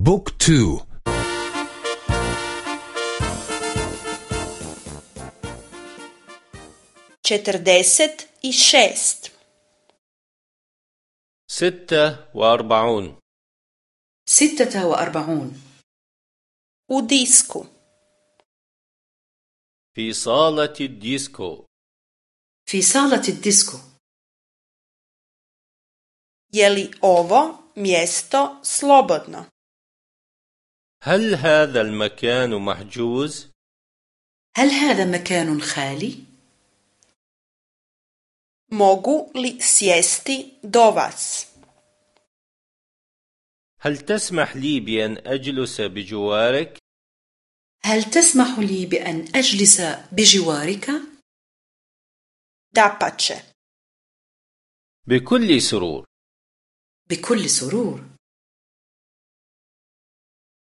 بوك تو četrdeset i šest ستة وأربعون ستة وأربعون u disku في صالة الديسكو في صالة الديسكو je li ovo mjesto slobodno هل هذا المكان محجوز؟ هل هذا مكان خالي؟ mogu li sjesti do vas هل تسمح لي بأن أجلس بجوارك؟ هل تسمح لي بأن أجلس بجوارك؟ dapače بكل سرور بكل سرور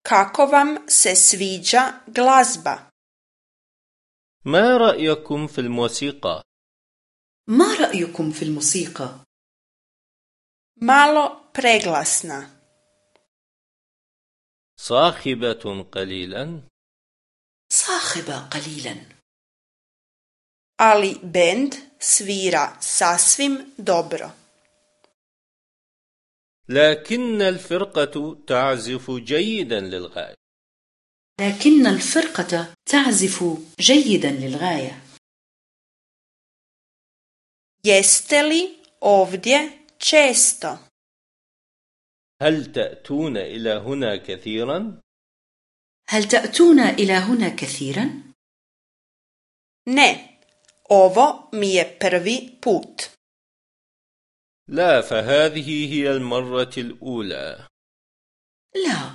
kako vam se sviđa glazba ما رأيكم في الموسيقى؟ ما رأيكم في الموسيقى؟ malo preglasna صاخبة قليلا صاخبة قليلا ali bend svira sasvim dobro لكن الفرقة تعزف جيدا للغاية لكن الفرقة تعزف جيدا للغاية jeste li ovdje često هل تأتون إلى هنا كثيرا؟ هل تأتون إلى هنا كثيرا؟ ne ovo mi je prvi put لا فهذه هي المرة الأولى. لا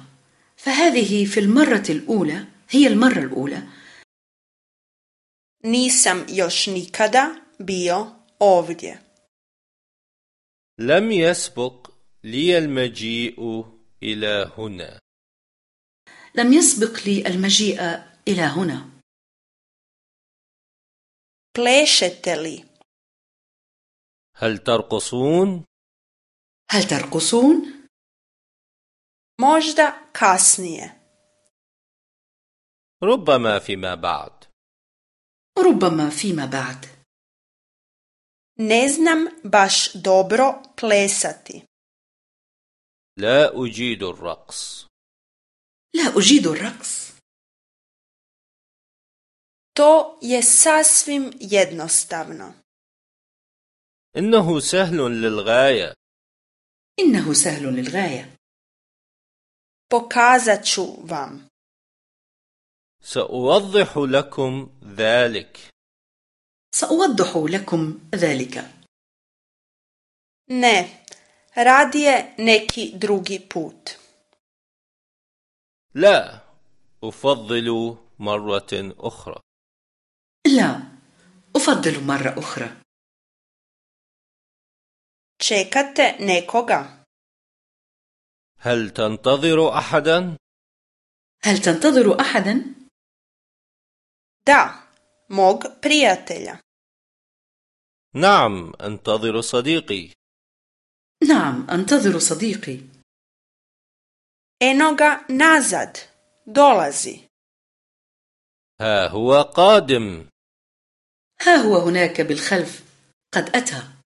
فهذه في المرة الأولى هي المرة الأولى. Nisam još nikada bio ovdje. لم يسبق لي المجيء إلى هنا. لم يسبق لي المجيء إلى هنا. Plešete li هل ترقصون؟ هل ترقصون؟ možda kasnije ربما فيما بعد. ربما فيما بعد. Ne znam baš dobro plesati. لا أجيد الرقص. لا أجيد الرقص. To je sasvim jednostavno. إنه سهل للغاية. إنه سهل للغاية. Pokazat ću vam. سأوضح لكم ذلك. سأوضح لكم ذلك. Ne radije neki drugi put. لا أفضل مرة أخرى. لا أفضل مرة أخرى. Čekate nekoga. هل تنتظر أحدا؟ هل تنتظر أحدا؟ da mog prijatelja. نعم أنتظر صديقي. نعم أنتظر صديقي. Eno ga nazad dolazi. ها هو قادم. ها هو هناك بالخلف. قد أتى.